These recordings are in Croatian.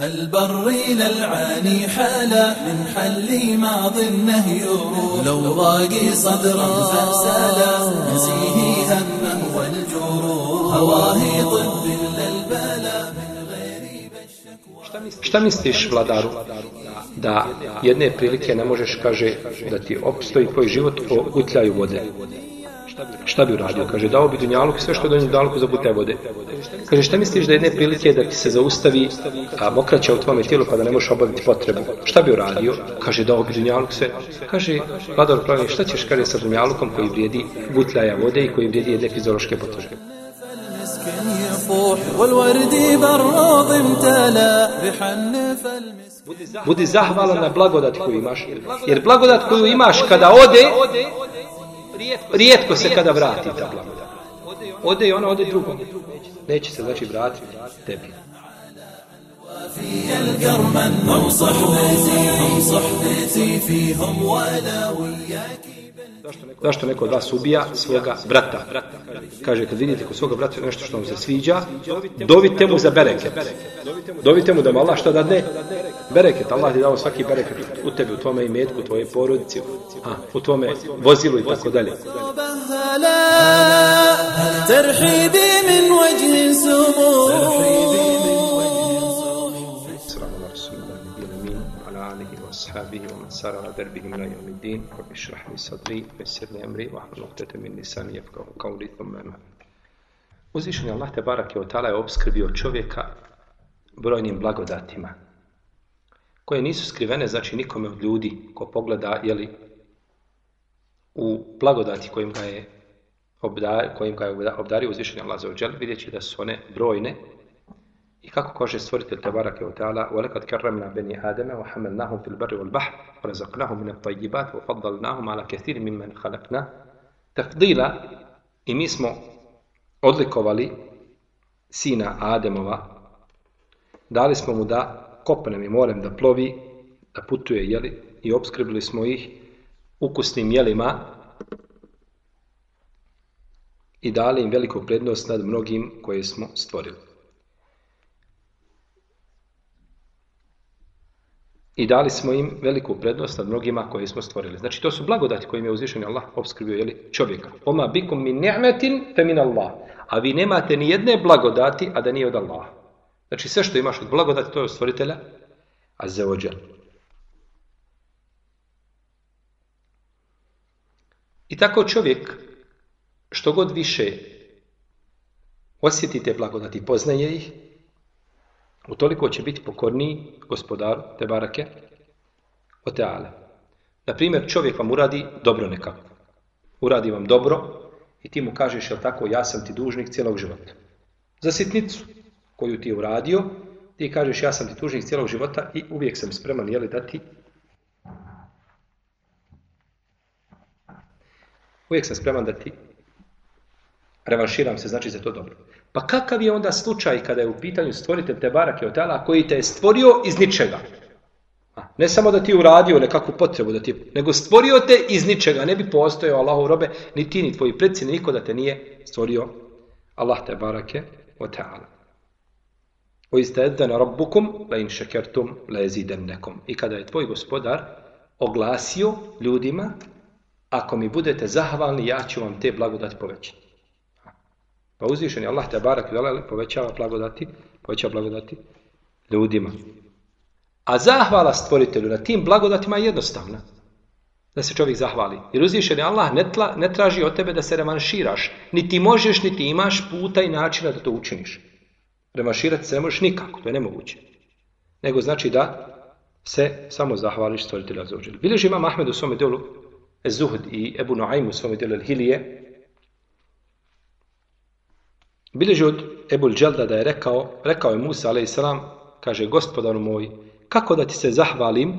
البر للعاني حالا من حل ماض النهي لو ضاقي صدرا فسالا نسيه همه والجروح هواه طب غير Šta misliš, vladaru, da jedne prilike ne možeš, kaže, da ti opstoji tvoj život o gutljaju vode? Šta bi uradio? Kaže, dao bi Dunjaluk sve što je donio Dunjaluku za bute vode. Kaže, šta misliš da jedne prilike da ti se zaustavi a, mokraća u tvome tijelu pa da ne možeš obaviti potrebu? Šta bi uradio? Kaže, dao bi Dunjaluk sve. Kaže, vladar pravi, šta ćeš, kaže, sa Dunjalukom koji vrijedi butljaja vode i koji vrijedi jedne fiziološke potrebe? Budi zahvalan na blagodat koju imaš. Jer blagodat koju imaš kada ode, rijetko se kada vrati ta blagodat. Ode i ona ode drugom. Neće se znači vratiti tebi. Zašto neko od vas ubija svoga brata? Kaže, kad vidite kod svoga brata nešto što vam se sviđa, dovite mu za bereket. Dovite mu da mala šta da dadne? Bereket. Allah ti dao svaki bereket u tebi, u tvome imetku, u tvojoj porodici, a, u tvome vozilu i tako dalje. هلا ترحيبي من وجه سمو السلام على رسول الله النبي الأمين وعلى آله وأصحابه ومن سار على دربهم إلى يوم الدين رب اشرح لي صدري ويسر لي أمري واحلل عقدة من لساني يفقه قولي ثم أما بعد. Uzvišen je Allah te barak je je obskrbio čovjeka brojnim blagodatima koje nisu skrivene znači nikome od ljudi ko pogleda jeli u blagodati kojim ga je obdar, kojim ga je obdario uzvišen je Allah za ođel, vidjet će da su one brojne i kako kaže stvoritelj Tebarake wa ta'ala وَلَكَدْ كَرَّمْنَا بَنِي آدَمَ وَحَمَلْنَاهُمْ فِي الْبَرِّ وَالْبَحْرِ وَرَزَقْنَاهُمْ مِنَ الطَّيِّبَاتِ وَفَضَّلْنَاهُمْ عَلَى كَثِيرٍ مِمَّنْ خَلَقْنَا تَفْضِيلًا I mi smo odlikovali sina Ademova, dali smo mu da kopnem i morem da plovi, da putuje, jeli, i obskrbili smo ih ukusnim jelima i dali im veliku prednost nad mnogim koje smo stvorili. I dali smo im veliku prednost nad mnogima koje smo stvorili. Znači, to su blagodati kojim je uzvišen Allah obskrbio jeli, čovjeka. Oma bikum min ni'metin fe min Allah. A vi nemate ni jedne blagodati, a da nije od Allaha. Znači, sve što imaš od blagodati, to je od stvoritelja, a za I tako čovjek, što god više osjeti te blagodati, poznaje ih, utoliko će biti pokorniji gospodaru te barake o teale. Na primjer, čovjek vam uradi dobro nekako. Uradi vam dobro i ti mu kažeš, jel tako, ja sam ti dužnik cijelog života. Za sitnicu koju ti je uradio, ti kažeš, ja sam ti dužnik cijelog života i uvijek sam spreman, jeli, da ti uvijek sam spreman da ti revanširam se, znači za to dobro. Pa kakav je onda slučaj kada je u pitanju stvoritelj te barake od koji te je stvorio iz ničega? Ne samo da ti je uradio nekakvu potrebu, da ti, nego stvorio te iz ničega. Ne bi postojao Allahov robe, ni ti, ni tvoji predci, ni niko da te nije stvorio Allah te barake od tala. وَإِسْتَأَذَّنَ رَبُّكُمْ لَإِنْ شَكَرْتُمْ لَيَزِيدَنَّكُمْ I kada je tvoj gospodar oglasio ljudima, ako mi budete zahvalni, ja ću vam te blagodati povećati. Pa uzvišen je Allah te barak povećava blagodati, povećava blagodati ljudima. A zahvala stvoritelju na tim blagodatima je jednostavna. Da se čovjek zahvali. Jer uzvišen je Allah ne, tla, ne traži od tebe da se revanširaš. Niti možeš, niti imaš puta i načina da to učiniš. Revanširati se ne možeš nikako, to je nemoguće. Nego znači da se samo zahvališ stvoritelja za uđelu. Bileži imam Ahmed u svome djelu Zuhd i Ebu Nuaym u svome djelu Hilije Bileži od Ebul Dželda da je rekao, rekao je Musa a.s. kaže gospodaru moj, kako da ti se zahvalim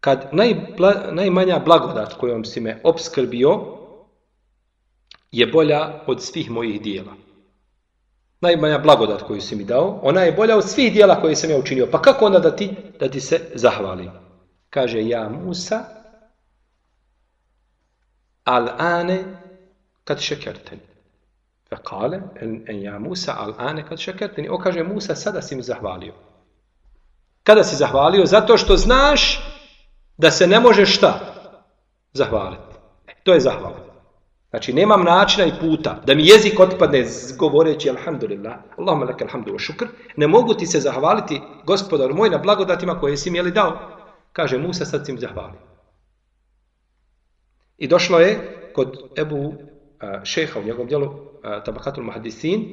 kad najbla, najmanja blagodat kojom si me obskrbio je bolja od svih mojih dijela. Najmanja blagodat koju si mi dao, ona je bolja od svih dijela koje sam ja učinio. Pa kako onda da ti, da ti se zahvalim? Kaže ja Musa, al ane kad šekerten. Kale, en, en ja Musa al ane kad šekerteni. O kaže Musa, sada si mi zahvalio. Kada si zahvalio? Zato što znaš da se ne možeš šta? Zahvaliti. To je zahvala. Znači, nemam načina i puta da mi jezik otpadne govoreći alhamdulillah, Allahumma laka alhamdu wa šukr, ne mogu ti se zahvaliti, gospodar moj, na blagodatima koje si mi jeli dao. Kaže Musa, sad si im zahvali. I došlo je kod Ebu šeha u njegovom djelu Tabakatul Mahadisin,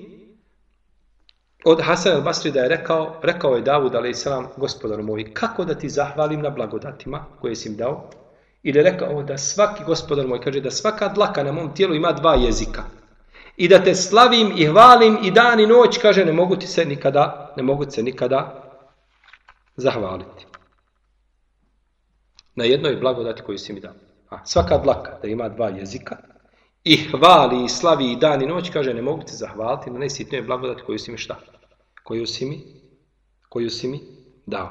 od Hasan al-Basri da je rekao, rekao je Davud a.s. gospodaru moj, kako da ti zahvalim na blagodatima koje si im dao? Ili rekao da svaki gospodar moj, kaže da svaka dlaka na mom tijelu ima dva jezika. I da te slavim i hvalim i dan i noć, kaže, ne mogu ti se nikada, ne mogu se nikada zahvaliti. Na jednoj blagodati koju si mi dao. A svaka dlaka da ima dva jezika i hvali i slavi i dan i noć, kaže, ne mogu ti zahvaliti na najsitnijoj blagodati koju si mi šta? Koju si mi, koju si mi dao.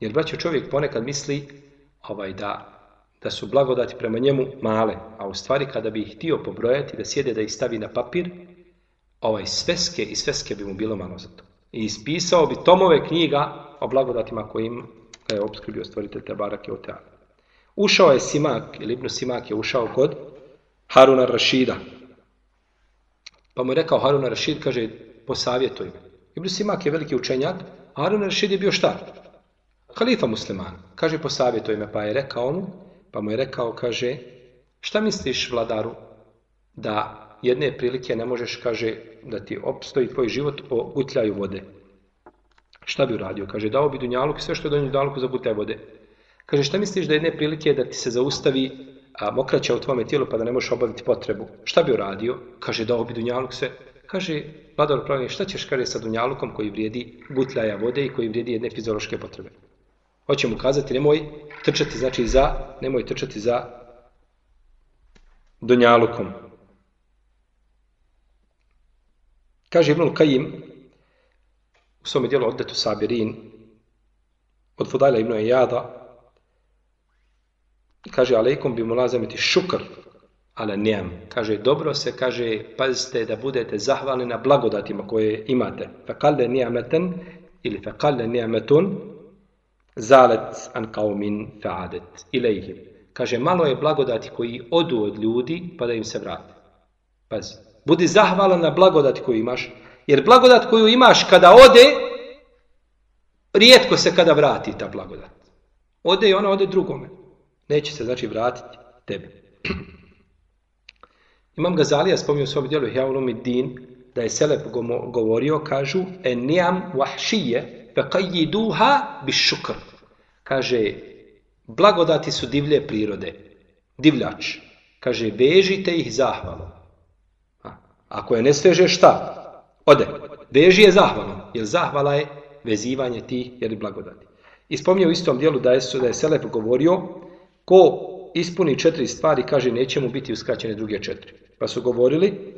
Jer braćo čovjek ponekad misli ovaj da da su blagodati prema njemu male, a u stvari kada bi ih htio pobrojati, da sjede da ih stavi na papir, ovaj sveske i sveske bi mu bilo malo za to. I ispisao bi tomove knjiga o blagodatima kojim je obskrbio stvoritelj Tebarak i Oteana. Ušao je Simak, ili Ibnu Simak je ušao kod Haruna Rašida. Pa mu je rekao Haruna Rašid, kaže, posavjetuj me. Ibnu Simak je veliki učenjak, a Haruna Rašid je bio šta? Halifa musliman. Kaže, posavjetuj me, pa je rekao mu, pa mu je rekao, kaže, šta misliš, vladaru, da jedne prilike ne možeš, kaže, da ti opstoji tvoj život o gutljaju vode. Šta bi uradio? Kaže, dao bi dunjaluk sve što je donio dunjaluku za gutljaj vode. Kaže, šta misliš da jedne prilike da ti se zaustavi a, mokraća u tvome tijelu pa da ne možeš obaviti potrebu? Šta bi uradio? Kaže, dao bi dunjaluk sve. Kaže, vladar pravi, šta ćeš, kaže, sa dunjalukom koji vrijedi gutljaja vode i koji vrijedi jedne fiziološke potrebe? Hoće mu kazati, nemoj trčati, znači za, nemoj trčati za Dunjalukom. Kaže Ibnul Kajim u svome dijelu Oddetu Sabirin od Fudajla Ibnu Ejada kaže alejkom bi mu lazamiti šukr ale nijem. Kaže, dobro se, kaže, pazite da budete zahvalni na blagodatima koje imate. Fekalle nijameten ili fekalle nijametun zalet an kaumin fa'adet ilejhim. Kaže, malo je blagodati koji odu od ljudi pa da im se vrate. Pazi, budi zahvalan na blagodati koju imaš, jer blagodat koju imaš kada ode, rijetko se kada vrati ta blagodat. Ode i ona ode drugome. Neće se znači vratiti tebi. Imam Gazalija spomnio u svom dijelu Hjaulumi Din, da je Selep govorio, kažu, en nijam vahšije, Kaže, blagodati su divlje prirode. Divljač. Kaže, vežite ih zahvalom. Ako je ne sveže, šta? Ode. Veži je zahvalom. Jer zahvala je vezivanje tih jer blagodati. I spominje u istom dijelu da je, da je Selep govorio, ko ispuni četiri stvari, kaže, neće mu biti uskraćene druge četiri. Pa su govorili,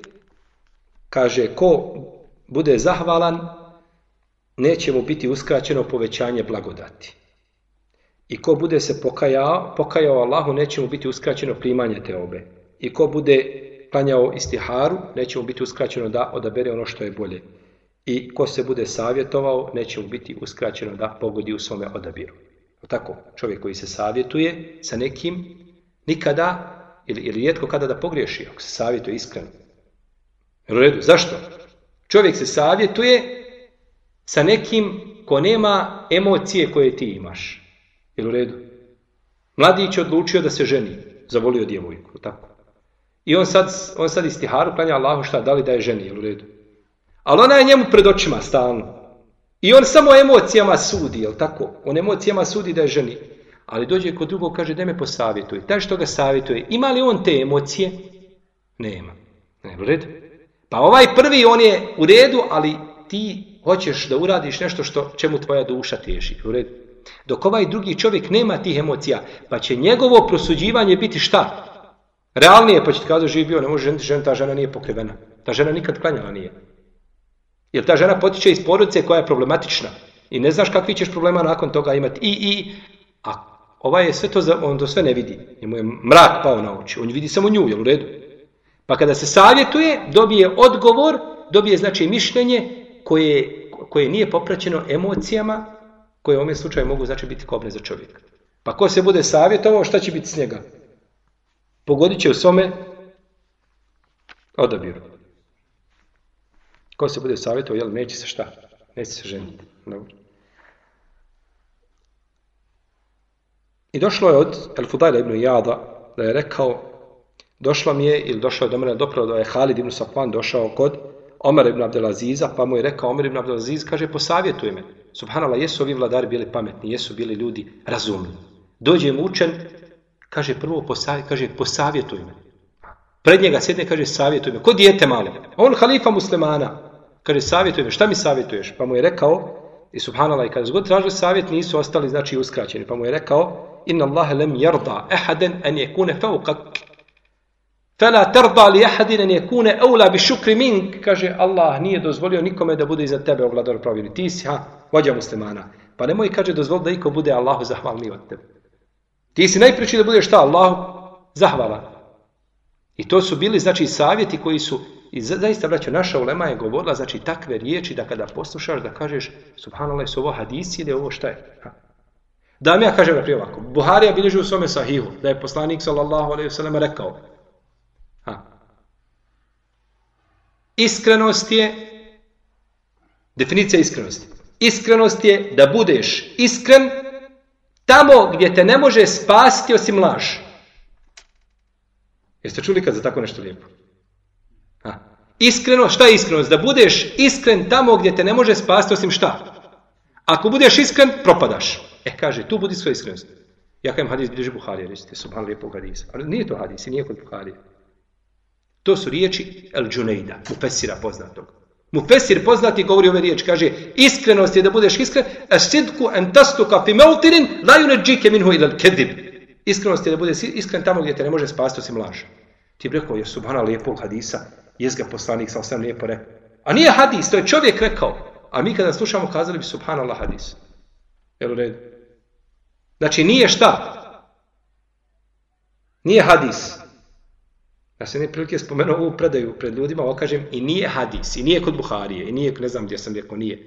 kaže, ko bude zahvalan, neće mu biti uskraćeno povećanje blagodati. I ko bude se pokajao, pokajao Allahu, neće mu biti uskraćeno primanje te obe. I ko bude klanjao istiharu, neće mu biti uskraćeno da odabere ono što je bolje. I ko se bude savjetovao, neće mu biti uskraćeno da pogodi u svome odabiru. Tako, čovjek koji se savjetuje sa nekim, nikada ili, ili rijetko kada da pogriješi, ako se savjetuje iskreno. U redu, zašto? Čovjek se savjetuje sa nekim ko nema emocije koje ti imaš. Jel u redu? Mladić je odlučio da se ženi, zavolio djevojku, tako. I on sad, on sad istiharu klanja Allahu šta, da li da je ženi, jel u redu? Ali ona je njemu pred očima stalno. I on samo emocijama sudi, jel tako? On emocijama sudi da je ženi. Ali dođe kod drugog, kaže, da me posavjetuje. Taj što ga savjetuje, ima li on te emocije? Nema. Ne, u redu? Pa ovaj prvi, on je u redu, ali ti hoćeš da uradiš nešto što čemu tvoja duša teži. U redu. Dok ovaj drugi čovjek nema tih emocija, pa će njegovo prosuđivanje biti šta? Realnije, pa će ti kazati, živi bio, ne može ženiti žena, ta žena nije pokrivena. Ta žena nikad klanjala nije. Jer ta žena potiče iz porodice koja je problematična. I ne znaš kakvi ćeš problema nakon toga imati. I, i, a ovaj je sve to, on to sve ne vidi. Njemu je mrak pao na oči. On vidi samo nju, jel u redu? Pa kada se savjetuje, dobije odgovor, dobije znači mišljenje koje, koje nije popraćeno emocijama koje u ovom slučaju mogu znači biti kobne za čovjeka. Pa ko se bude savjetovao, šta će biti s njega? Pogodit će u svome odabiru. Ko se bude savjetovao, jel, neće se šta? Neće se ženiti. Dobro. I došlo je od El Fudajla ibn Jada da je rekao došlo mi je ili došao je do mene dopravo da je Halid ibn Safvan došao kod Omer ibn Abdelaziza pa mu je rekao Omer ibn Abdelaziz kaže posavjetuj me. Subhanallah jesu ovi vladari bili pametni, jesu bili ljudi razumni. Dođe mu učen, kaže prvo posavjetuj, kaže posavjetuj me. Pred njega sjedne kaže savjetuj me. Ko dijete malo? On halifa muslimana. Kaže savjetuj me. Šta mi savjetuješ? Pa mu je rekao i subhanallah i kada su god tražili savjet nisu ostali znači uskraćeni. Pa mu je rekao inna Allahe lem jarda ehaden en jekune faukak Fela tarda li ahadin an yakuna awla bi shukri mink, kaže Allah nije dozvolio nikome da bude iza tebe ovladar pravili. Ti si ha, vođa muslimana. Pa nemoj kaže dozvol da iko bude Allahu zahvalni od tebe. Ti si najpreći da budeš šta Allahu zahvalan. I to su bili znači savjeti koji su i zaista braćo naša ulema je govorila znači takve riječi da kada poslušaš da kažeš subhanallah su ovo hadisi ili ovo šta je. Da mi ja kažem na ovako. Buharija bilježi u svome sahihu da je poslanik sallallahu alejhi ve sellem rekao Iskrenost je, definicija iskrenosti. Iskrenost je da budeš iskren tamo gdje te ne može spasiti osim laž. Jeste čuli kad za tako nešto lijepo? Ha. Iskreno, šta je iskrenost? Da budeš iskren tamo gdje te ne može spasiti osim šta? Ako budeš iskren, propadaš. E, kaže, tu budi svoja iskrenost. Ja kajem hadis bliže Buharije, recite, subhan lijepog hadisa. Ali nije to hadis, nije kod Buharije. To su riječi El Džunejda, Mufesira poznatog. Mufesir poznati govori ove riječi, kaže iskrenost je da budeš iskren, sidku en tastuka fi mautinin la yunajjike minhu ila al-kadhib. Iskrenost je da budeš iskren tamo gdje te ne može spasti osim laž. Ti bi rekao, je subhana lijepog hadisa, jes ga poslanik, sam sam lijepo rekao. A nije hadis, to je čovjek rekao. A mi kada slušamo, kazali bi subhanallah hadis. Jel u redu? Znači nije šta? Nije hadis. Ja sam neprilike spomenuo ovu predaju pred ljudima, ovo kažem, i nije hadis, i nije kod Buharije, i nije, ne znam gdje sam rekao, nije.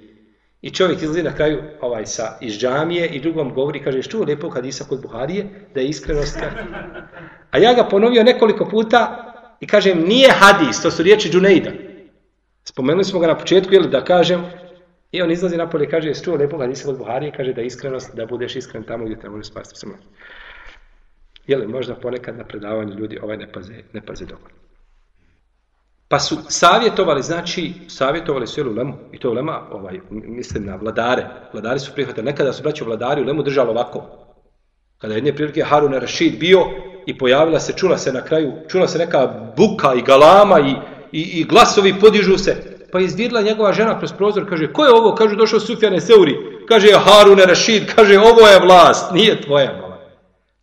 I čovjek izlazi na kraju ovaj, sa, iz džamije i drugom govori, kaže, što je lijepo hadisa kod Buharije, da je iskrenost. A ja ga ponovio nekoliko puta i kažem, nije hadis, to su riječi Džunejda. Spomenuli smo ga na početku, jel, da kažem, i on izlazi napolje i kaže, što je lijepo hadisa kod Buharije, kaže da je iskrenost, da budeš iskren tamo gdje te može spasti. Jeli, možda ponekad na predavanju ljudi ovaj ne paze, ne paze dovoljno. Pa su savjetovali, znači, savjetovali su jel, lemu, i to lema, ovaj, mislim na vladare. Vladari su prihvatili, nekada su braći vladari u lemu držali ovako. Kada jedne prilike Harun Rashid bio i pojavila se, čula se na kraju, čula se neka buka i galama i, i, i glasovi podižu se. Pa izvirla njegova žena kroz prozor, kaže, ko je ovo? Kaže, došao Sufjane Seuri. Kaže, Harun Rashid, kaže, ovo je vlast, nije tvoja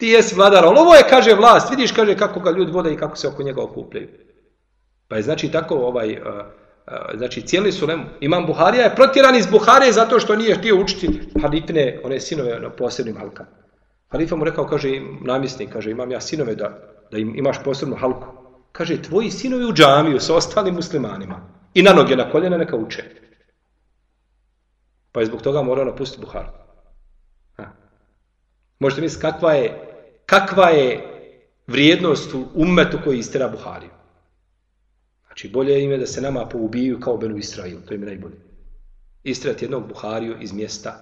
Ti jesi vladar, ali ovo je, kaže, vlast. Vidiš, kaže, kako ga ljudi vode i kako se oko njega okupljaju. Pa je znači tako, ovaj, uh, znači cijeli su lemu. Imam Buharija je protjeran iz Buharije zato što nije htio učiti halifine, one sinove na posebnim halkama. Halifa mu rekao, kaže, namjesnik, kaže, imam ja sinove da, da im, imaš posebnu halku. Kaže, tvoji sinovi u džamiju sa ostalim muslimanima. I na noge, na koljena neka uče. Pa je zbog toga morao napustiti Buharu. Možete misliti kakva je kakva je vrijednost u ummetu koji istira Buhariju. Znači, bolje ime da se nama poubiju kao Benu Israil, to im je najbolje. Istirati jednog Buhariju iz mjesta,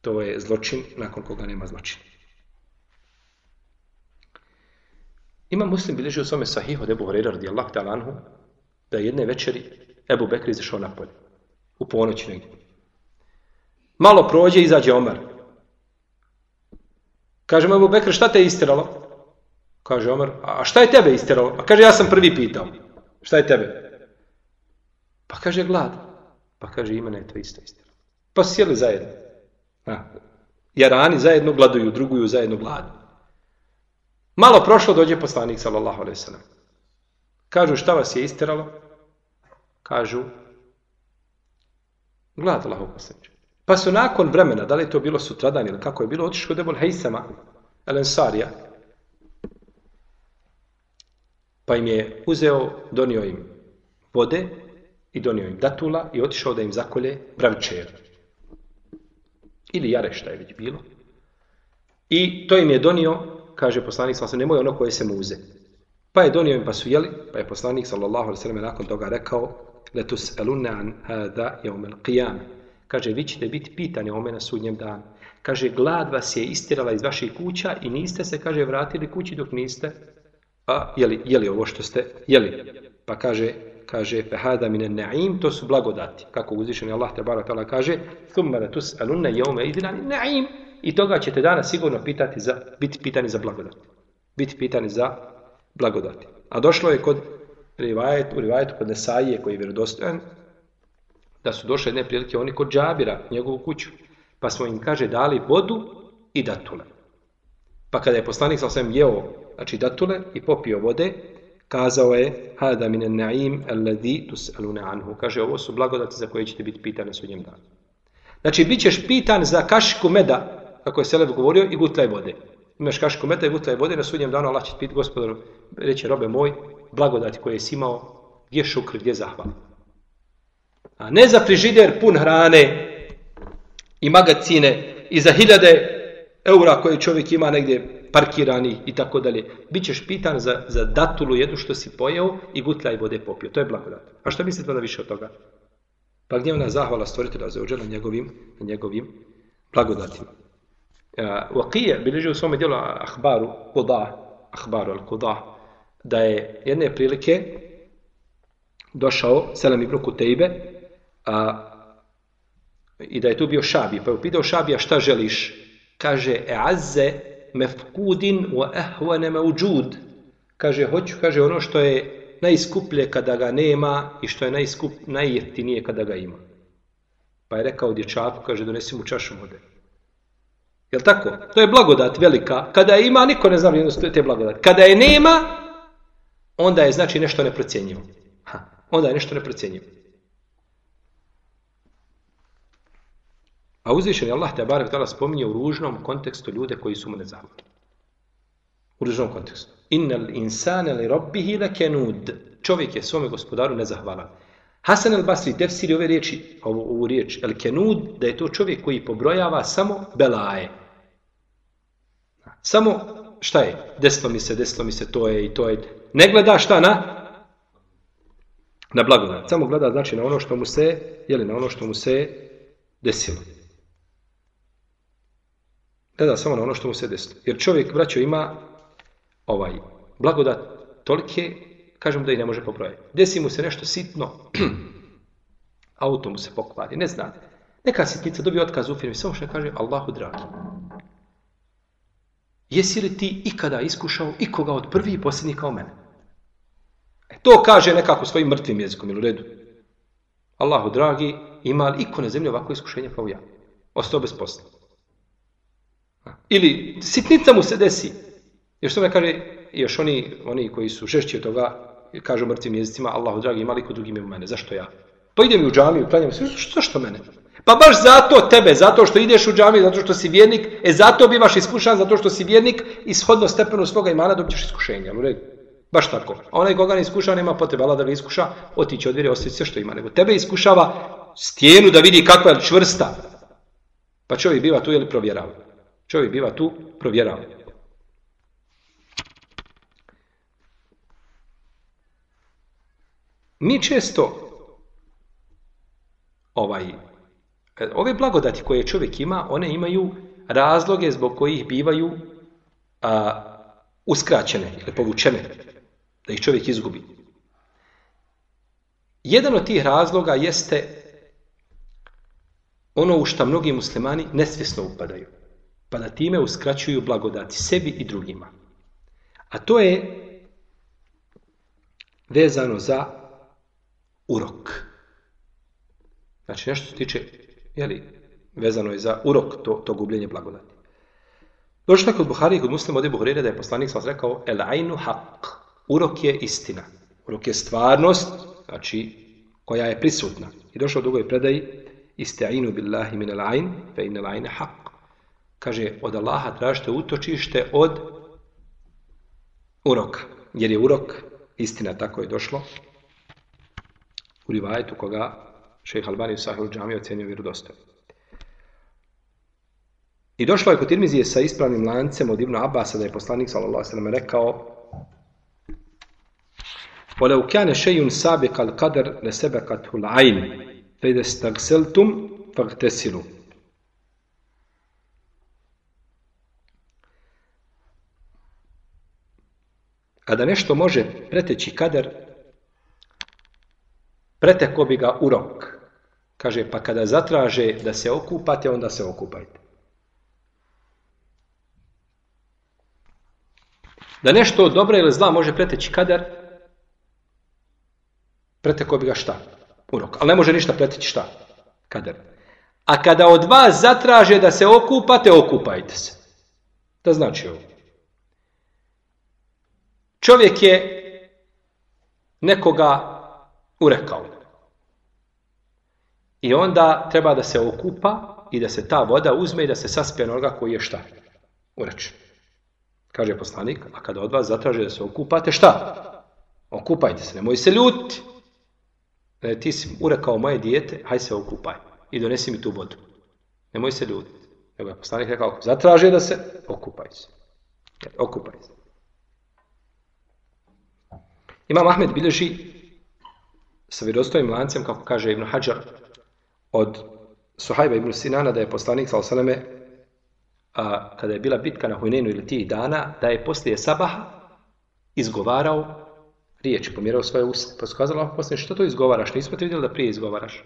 to je zločin nakon koga nema zločina. Ima muslim bilježi u svome sahihu od Ebu Horeira radijallahu ta'ala anhu, da jedne večeri Ebu Bekri izašao napolje. U ponoći negdje. Malo prođe, izađe Omar. Kaže mu Bekr, šta te je istiralo? Kaže Omer, a šta je tebe istiralo? A kaže, ja sam prvi pitao. Šta je tebe? Pa kaže, glad. Pa kaže, i mene je to isto istiralo. Pa sjeli zajedno. A, jarani zajedno gladuju, druguju zajedno gladu. Malo prošlo dođe poslanik, sallallahu alaihi sallam. Kažu, šta vas je istiralo? Kažu, glad, Allahov poslaniče. Pa su nakon vremena, da li je to bilo sutradan ili kako je bilo, otišli kod Ebul Hejsama, El Ensarija, pa im je uzeo, donio im vode i donio im datula i otišao da im zakolje bravičer. ili jare šta je već bilo. I to im je donio, kaže poslanik sallallahu nemoj ono koje se muze. Pa je donio im pa su jeli, pa je poslanik sallallahu alejhi ve nakon toga rekao: "Letus elunna an hada yawm al-qiyam." Kaže vi ćete biti pitani o na sudnjem danu. Kaže glad vas je istirala iz vaših kuća i niste se kaže vratili kući dok niste a jeli, jeli ovo što ste jeli. Pa kaže kaže fehada minen na'im, to su blagodati. Kako uzvišeni Allah te barak kaže, thumma la tus'alunna yawma idin na'im. I toga ćete danas sigurno pitati za, biti pitani za blagodati. Biti pitani za blagodati. A došlo je kod rivajet, u rivajetu kod Nesaije koji je vjerodostojan, da su došle jedne prilike oni kod Džabira, njegovu kuću. Pa smo im, kaže, dali vodu i datule. Pa kada je poslanik sa osvijem jeo, znači datule i popio vode, kazao je hada mine na'im alladhi tus'aluna anhu. Kaže, ovo su blagodati za koje ćete biti pitani na sudnjem danu. Znači, bit ćeš pitan za kašiku meda, kako je Selev govorio, i gutlaj vode. Imaš kašiku meda i gutlaj vode, na sudnjem danu Allah će ti pitati, gospodaru, reće robe moj, blagodati koje si imao, gdje šukr, gdje zahval. A ne za frižider pun hrane i magacine i za hiljade eura koje čovjek ima negdje parkirani i tako dalje. Bićeš pitan za, za datulu jednu što si pojeo i gutljaj vode popio. To je blagodat. A što mislite da više od toga? Pa gdje ona zahvala stvoritelja za na njegovim, na njegovim blagodatima. Waqije bilježi u svome dijelu Ahbaru, Kuda, Ahbaru al-Kuda, da je jedne prilike došao Selam ibn Kutejbe a, i da je tu bio Šabi. Pa je upitao Šabija šta želiš? Kaže, e'azze mefkudin wa ehvane mevđud. Kaže, hoću, kaže, ono što je najskuplje kada ga nema i što je najskup, najjeftinije kada ga ima. Pa je rekao dječaku, kaže, donesi mu čašu vode. Jel tako? To je blagodat velika. Kada je ima, niko ne zna vrijednost te blagodat. Kada je nema, onda je znači nešto neprocjenjivo. Ha, onda je nešto neprocjenjivo. A uzvišen je Allah te barek tala spominje u ružnom kontekstu ljude koji su mu nezahvalni. U ružnom kontekstu. Innal insane li rabbihi lakenud. Čovjek je svome gospodaru nezahvalan. Hasan el Basri tefsiri ove riječi, ovu, ovu riječ, el kenud, da je to čovjek koji pobrojava samo belaje. Samo, šta je? Desilo mi se, desilo mi se, to je i to je. Ne gleda šta na? Na blagodat. Samo gleda znači na ono što mu se, jeli, na ono što mu se desilo. Gleda samo na ono što mu se desilo. Jer čovjek, braćo, ima ovaj blagodat tolike, kažem da i ne može pobrojati. Desi mu se nešto sitno, auto mu se pokvari, ne zna. Neka sitnica dobije otkaz u firmi, samo što kaže Allahu dragi. Jesi li ti ikada iskušao ikoga od prvi i posljednji kao mene? E, to kaže nekako svojim mrtvim jezikom, ili u redu? Allahu dragi, ima li iko na zemlji ovako iskušenje kao ja? Ostao bez posla. Ili sitnica mu se desi. Još tome kaže, još oni, oni koji su žešći od toga, kažu mrtvim jezicima, Allahu dragi, ima li ko drugi mimo mene? Zašto ja? Pa idem u džamiju, klanjam se, što, što mene? Pa baš zato tebe, zato što ideš u džamiju, zato što si vjernik, e zato bivaš iskušan, zato što si vjernik i shodno stepenu svoga imana dobćeš iskušenje. U redu? Baš tako. A onaj koga ne iskuša, nema potrebe, Allah da ga iskuša, otići od vjere, sve što ima. Nego tebe iskušava stijenu da vidi kakva je čvrsta. Pa čovjek biva tu ili provjerava. Čovjek biva tu, provjerava. Mi često ovaj ove blagodati koje čovjek ima, one imaju razloge zbog kojih bivaju a, uskraćene ili povučene, da ih čovjek izgubi. Jedan od tih razloga jeste ono u što mnogi muslimani nesvjesno upadaju pa da time uskraćuju blagodati sebi i drugima. A to je vezano za urok. Znači nešto se tiče, jeli, vezano je za urok, to, to gubljenje blagodati. Došlo je kod Buhari i kod muslima od Buhrire da je poslanik sam rekao el ainu haq. Urok je istina. Urok je stvarnost, znači koja je prisutna. I došlo u drugoj predaji istainu billahi min el ain, fe in el aine haq. Kaže, od Allaha tražite utočište od uroka. Jer je urok, istina tako je došlo, u rivajetu koga šejh Albani u Sahil džami ocenio vjerodostojno. I došlo je kod Tirmizije sa ispravnim lancem od Ibnu Abasa da je poslanik sallallahu alejhi ve sellem rekao وَلَوْ كَانَ شَيْءٌ سَابِقَ الْقَدَرْ لَسَبَقَتْهُ الْعَيْنِ فَإِذَا اسْتَغْسَلْتُمْ فَاغْتَسِلُوا Kada nešto može preteći kader, preteko bi ga urok. Kaže, pa kada zatraže da se okupate, onda se okupajte. Da nešto od dobra ili zla može preteći kader, preteko bi ga šta? Urok. Ali ne može ništa preteći šta? Kader. A kada od vas zatraže da se okupate, okupajte se. To znači ovo. Čovjek je nekoga urekao. I onda treba da se okupa i da se ta voda uzme i da se saspe onoga koji je šta? Urečen. Kaže poslanik, a kada od vas zatraže da se okupate, šta? Okupajte se, nemoj se ljuti. E, ti si urekao moje dijete, haj se okupaj i donesi mi tu vodu. Nemoj se ljuti. Nego je poslanik rekao, zatraže da se, okupaj se. Okupaj se. Imam Ahmed bilježi sa vjerostojim lancem, kako kaže Ibn Hajar, od Suhajba ibn Sinana, da je poslanik sa osaleme, a, kada je bila bitka na Hujnenu ili tih dana, da je poslije sabaha izgovarao riječ, pomjerao svoje usta. Pa su poslije, što to izgovaraš? Nismo te vidjeli da prije izgovaraš.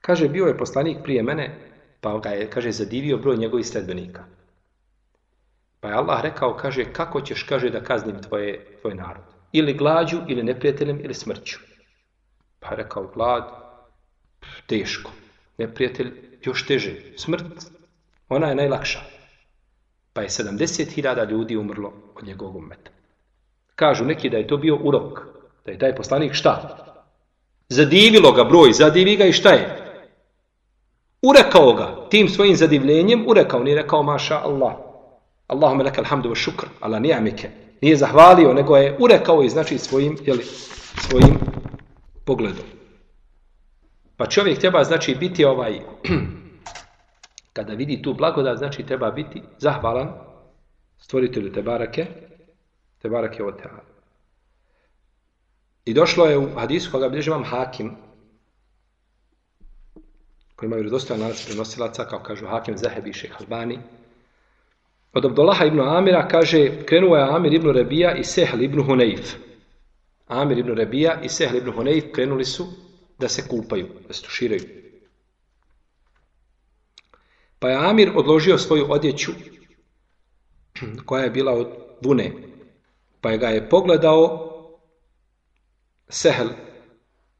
Kaže, bio je poslanik prije mene, pa ga je, kaže, zadivio broj njegovih sledbenika. Pa je Allah rekao, kaže, kako ćeš, kaže, da kaznim tvoje, tvoj narod? Ili glađu, ili neprijateljem, ili smrću. Pa rekao, glad, teško. Neprijatelj, još teže. Smrt, ona je najlakša. Pa je 70.000 ljudi umrlo od njegovog umeta. Kažu neki da je to bio urok. Da je taj poslanik šta? Zadivilo ga broj, zadivi ga i šta je? Urekao ga tim svojim zadivljenjem, urekao, nije rekao maša Allah. Allahume laka alhamdu wa šukr, ala ni'amike. Nije zahvalio, nego je urekao i znači svojim, jeli, svojim pogledom. Pa čovjek treba znači biti ovaj, kada vidi tu blagodat, znači treba biti zahvalan stvoritelju te barake, te barake od teala. I došlo je u hadisu koga bilježi vam Hakim, koji imaju vjerodostojan lanac prenosilaca, kao kažu Hakim Zahebi i Šeha Albani. Od Abdullaha ibn Amira kaže, krenuo je Amir ibn Rebija i Sehl ibn Huneif. Amir ibn Rebija i Sehl ibn Huneif krenuli su da se kupaju, da se tuširaju. Pa je Amir odložio svoju odjeću koja je bila od vune. Pa je ga je pogledao Sehl,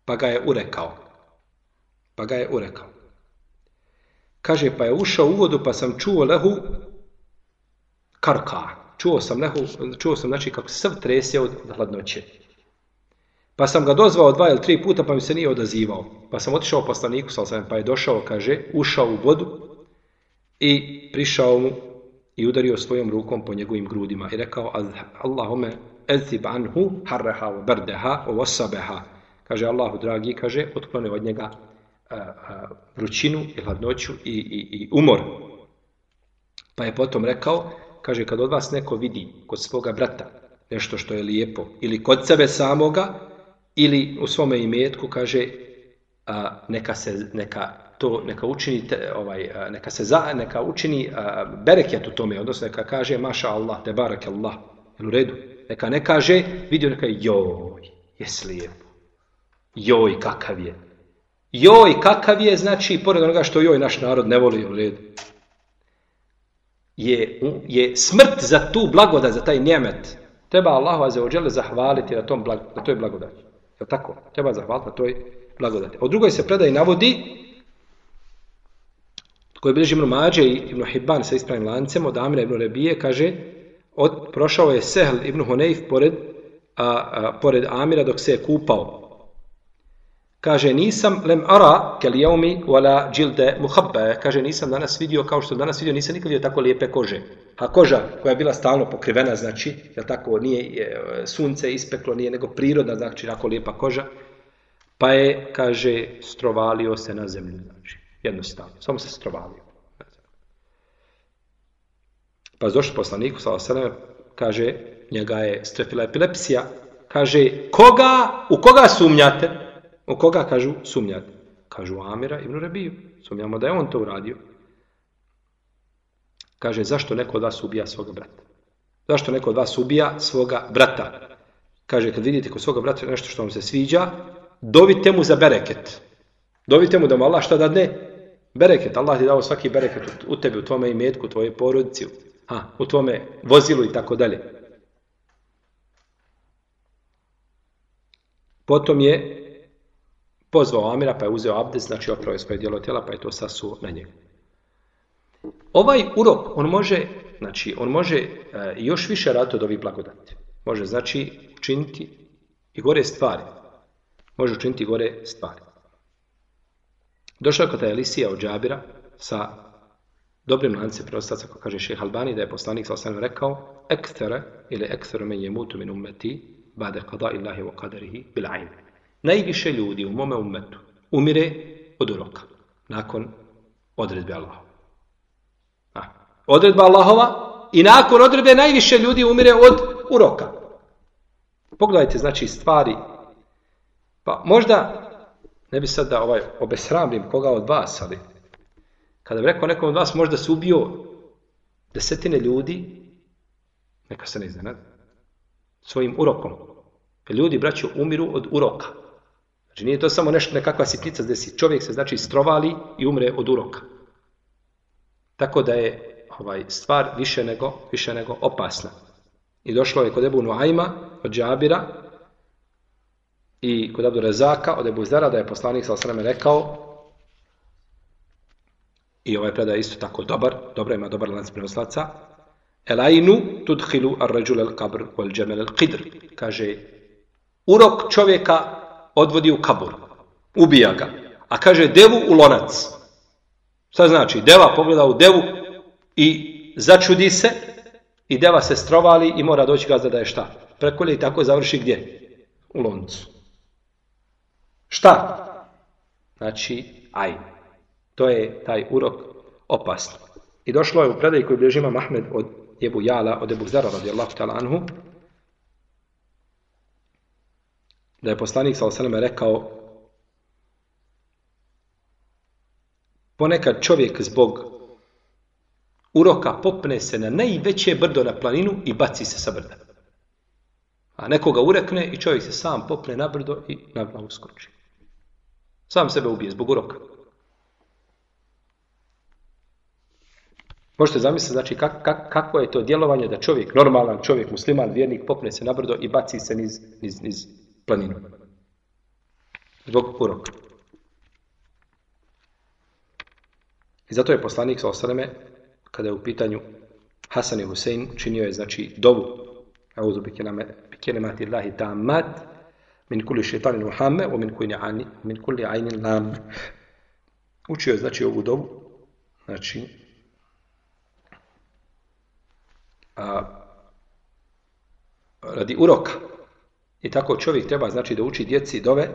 pa ga je urekao. Pa ga je urekao. Kaže, pa je ušao u vodu, pa sam čuo lehu karka. Čuo sam lehu, čuo sam, znači, kako sav trese od hladnoće. Pa sam ga dozvao dva ili tri puta, pa mi se nije odazivao. Pa sam otišao poslaniku, sam, pa je došao, kaže, ušao u vodu i prišao mu i udario svojom rukom po njegovim grudima i rekao, Allahume, elthib anhu harreha wa berdeha wa wasabeha. Kaže Allahu dragi, kaže, otklone od njega a, a, vrućinu i hladnoću i, i, i umor. Pa je potom rekao, kaže, kad od vas neko vidi kod svoga brata nešto što je lijepo ili kod sebe samoga ili u svome imetku, kaže, a, neka se, neka to neka učini ovaj neka se za, neka učini a, bereket u tome odnosno neka kaže maša Allah te barak Allah u redu? Neka ne kaže vidio neka joj je lijepo. Joj kakav je. Joj kakav je znači pored onoga što joj naš narod ne voli u redu je, je smrt za tu blagodat za taj njemet treba Allahu azza zahvaliti na tom na toj blagodati. Je tako? Treba zahvaliti na toj blagodati. U drugoj se predaj navodi koji bilježi Ibn Mađe i Ibn Hibban sa ispravim lancem od Amira Ibn Rebije, kaže, od, prošao je Sehl Ibn Huneif pored, a, a, pored Amira dok se je kupao. Kaže, nisam lem ara kel jaumi wala džilde muhabbe. Kaže, nisam danas vidio, kao što danas vidio, nisam nikad vidio tako lijepe kože. A koža koja je bila stalno pokrivena, znači, je tako, nije je, sunce ispeklo, nije nego prirodna, znači, tako lijepa koža. Pa je, kaže, strovalio se na zemlju, znači. Jednostavno. Samo se strovalio. Pa došli poslaniku, s.a.v. kaže, njega je strefila epilepsija, kaže, koga, u koga sumnjate? U koga, kažu, sumnjate? Kažu Amira ibn Rabiju. Sumnjamo da je on to uradio. Kaže, zašto neko od vas ubija svoga brata? Zašto neko od vas ubija svoga brata? Kaže, kad vidite kod svoga brata nešto što vam se sviđa, dovite mu za bereket. Dovite mu da mu Allah šta dadne? Bereket. Allah ti dao svaki bereket u tebi, u tvome imetku, u tvojoj porodici, ha, u tvome vozilu i tako dalje. Potom je pozvao Amira, pa je uzeo abdest, znači opravo je svoje dijelo tijela, pa je to sasuo na njega. Ovaj urok, on može, znači, on može e, još više raditi od ovih blagodati. Može, znači, učiniti i gore stvari. Može učiniti gore stvari. Došao je kod Elisija od Džabira sa dobrim lancem prenostaca, kako kaže šeha Albani, da je poslanik sa rekao ektere ili ektere men je mutu min ummeti bade kada illahi wa qadarihi bil ain. Najviše ljudi u mome ummetu umire od uroka, nakon odredbe Allaha. A, odredba Allahova i nakon odredbe najviše ljudi umire od uroka. Pogledajte, znači, stvari. Pa možda, ne bi sad da ovaj, obesramim koga od vas, ali kada bi rekao nekom od vas možda se ubio desetine ljudi, neka se ne iznenada, svojim urokom. Ljudi, braću, umiru od uroka. Znači nije to samo nešto, nekakva sitnica gdje si čovjek se znači strovali i umre od uroka. Tako da je ovaj stvar više nego, više nego opasna. I došlo je kod Ebu Nuajma, od Džabira, i kod Abdu Rezaka, od Ebu Zara, da je poslanik sa rekao, i ovaj predaj isto tako dobar, dobro ima dobar lanac prenoslaca, Elajnu tudhilu ar-rajul al-qabr wal jamal al-qidr. Kaže, urok čovjeka odvodi u kabur, ubija ga. A kaže, devu u lonac. Šta znači? Deva pogleda u devu i začudi se i deva se strovali i mora doći gazda da je šta? Prekolje i tako završi gdje? U loncu. Šta? Znači, aj. To je taj urok opasno. I došlo je u predaj koji bilježi imam Ahmed od Ebu Jala, od Ebu Zara radijallahu ta'ala anhu, da je poslanik sa osaleme rekao ponekad čovjek zbog uroka popne se na najveće brdo na planinu i baci se sa brda. A nekoga urekne i čovjek se sam popne na brdo i na glavu skoči. Sam sebe ubije zbog uroka. Možete zamisliti, znači, kak, kak, kako je to djelovanje da čovjek, normalan čovjek, musliman, vjernik, popne se na brdo i baci se niz, niz, niz planinu. Zbog uroka. I zato je poslanik sa osaleme, kada je u pitanju Hasan i Husein, činio je, znači, dovu. Auzu bi kelimati Allahi ta'amat, min kulli šeitanin muhamme, o min kulli ajnin lam. Učio je, znači, ovu dovu, znači, a, radi uroka. I tako čovjek treba znači da uči djeci dove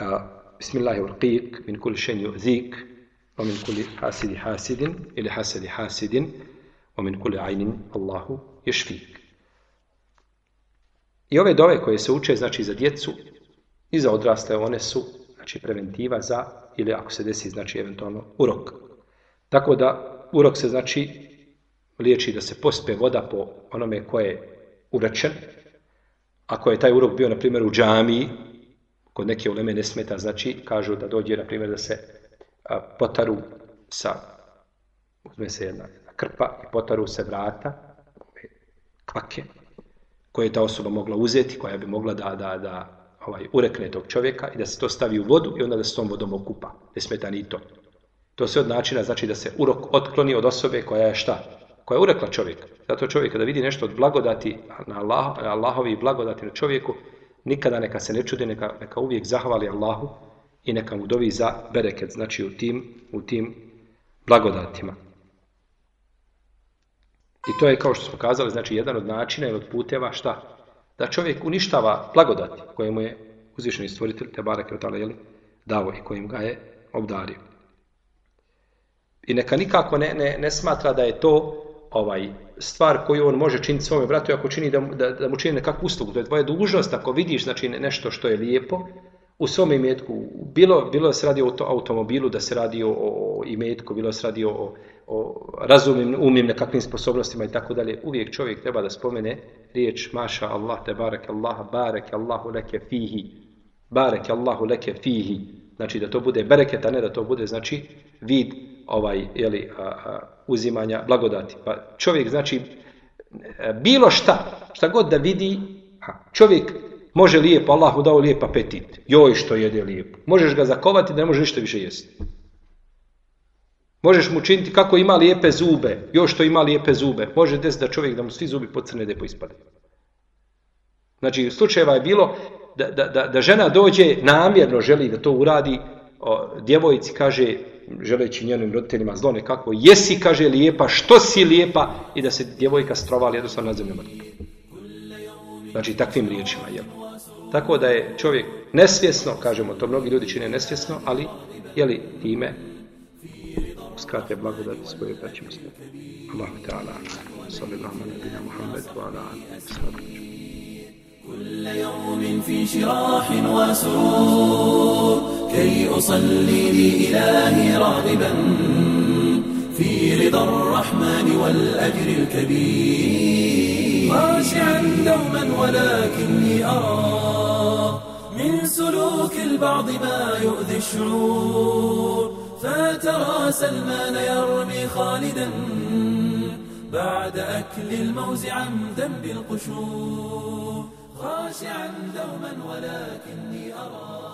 a, Bismillahi urqik min kulli šen yu'zik wa min kulli hasidi hasidin ili hasidi hasidin wa min kulli ajnin Allahu ješfik. I ove dove koje se uče znači za djecu i za odrasle one su znači preventiva za ili ako se desi znači eventualno urok. Tako da urok se znači liječi da se pospe voda po onome koje je urečen. Ako je taj urok bio, na primjer, u džamiji, kod neke uleme ne smeta, znači, kažu da dođe, na primjer, da se a, potaru sa, uzme se jedna, jedna krpa i potaru se vrata, kvake, koje je ta osoba mogla uzeti, koja bi mogla da, da, da ovaj, urekne tog čovjeka i da se to stavi u vodu i onda da se tom vodom okupa. Ne smeta ni to. To se od načina znači da se urok otkloni od osobe koja je šta? Koja je urekla čovjeka. Zato čovjek kada vidi nešto od blagodati na, Allah, Allahovi blagodati na čovjeku, nikada neka se ne čudi, neka, neka uvijek zahvali Allahu i neka mu dovi za bereket, znači u tim, u tim blagodatima. I to je kao što smo kazali, znači jedan od načina i od puteva šta? Da čovjek uništava blagodati koje mu je uzvišeni stvoritelj te barake od jeli, davo i kojim ga je obdario. I neka nikako ne, ne, ne smatra da je to ovaj stvar koju on može činiti svome bratu, ako čini da, da, da mu čini nekakvu uslugu, to je tvoja dužnost, ako vidiš znači, nešto što je lijepo, u svom imetku, bilo, bilo da se radi o automobilu, da se radi o, o imetku, bilo da se radi o, o razumnim, umnim nekakvim sposobnostima i tako dalje, uvijek čovjek treba da spomene riječ maša Allah, te barek Allah, barek Allahu leke fihi, barek Allahu leke fihi, znači da to bude bereket, a ne da to bude, znači, vid ovaj, jeli, a, a, uzimanja blagodati. Pa čovjek, znači, bilo šta, šta god da vidi, čovjek može lijepo, Allah mu dao lijep apetit. Joj što jede lijepo. Možeš ga zakovati da ne može ništa više jesti. Možeš mu činiti kako ima lijepe zube. Još što ima lijepe zube. Može desiti da čovjek da mu svi zubi pocrne da poispade. Znači, slučajeva je bilo da, da, da, da žena dođe namjerno želi da to uradi. O, djevojci kaže, želeći njenim roditeljima zlo nekako, jesi, kaže, lijepa, što si lijepa, i da se djevojka strovali jednostavno na zemlju Znači, takvim riječima, jel? Tako da je čovjek nesvjesno, kažemo to, mnogi ljudi čine nesvjesno, ali, jeli, time uskrate blagodati svoje braćima sve. Allahu ta'ala, sallallahu alaihi wa Muhammed, wa ala كل يوم في شراح وسرور. كي أصلي لإلهي راغبا في رضا الرحمن والأجر الكبير. خاشعا دوما ولكني أرى من سلوك البعض ما يؤذي الشعور. فترى سلمان يرمي خالدا بعد أكل الموز عمدا بالقشور خاشعا دوما ولكني أرى